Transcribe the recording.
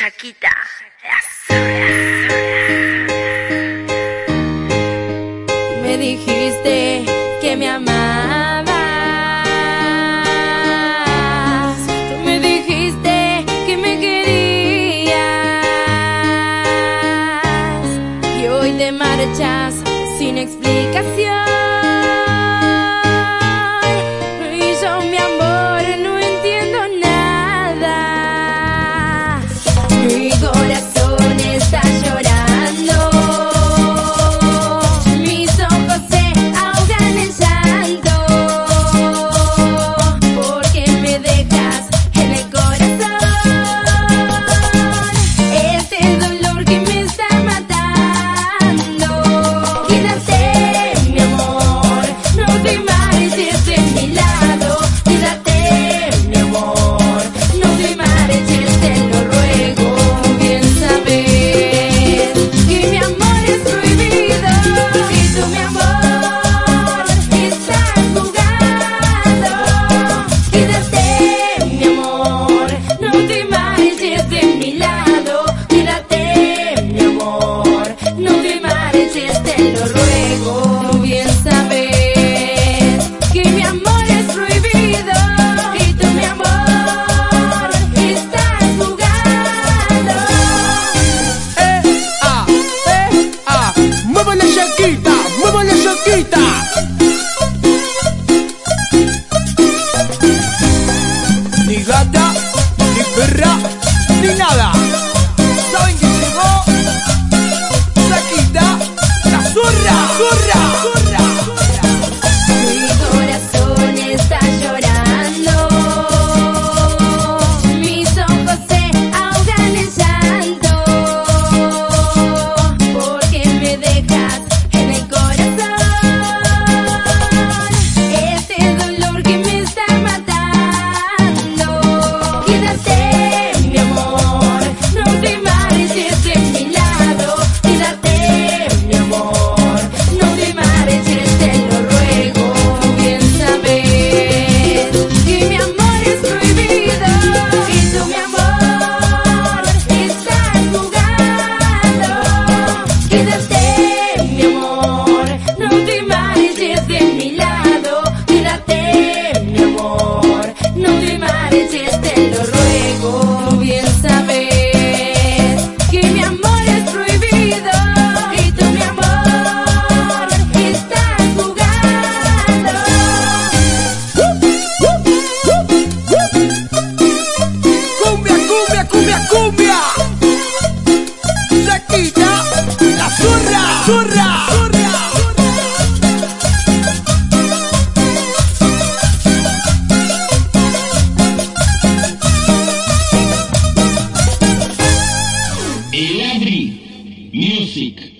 Shakita. Me dijiste que me amabas. Tú me dijiste que me querías. Y hoy te marchas sin explicación. aceita. seek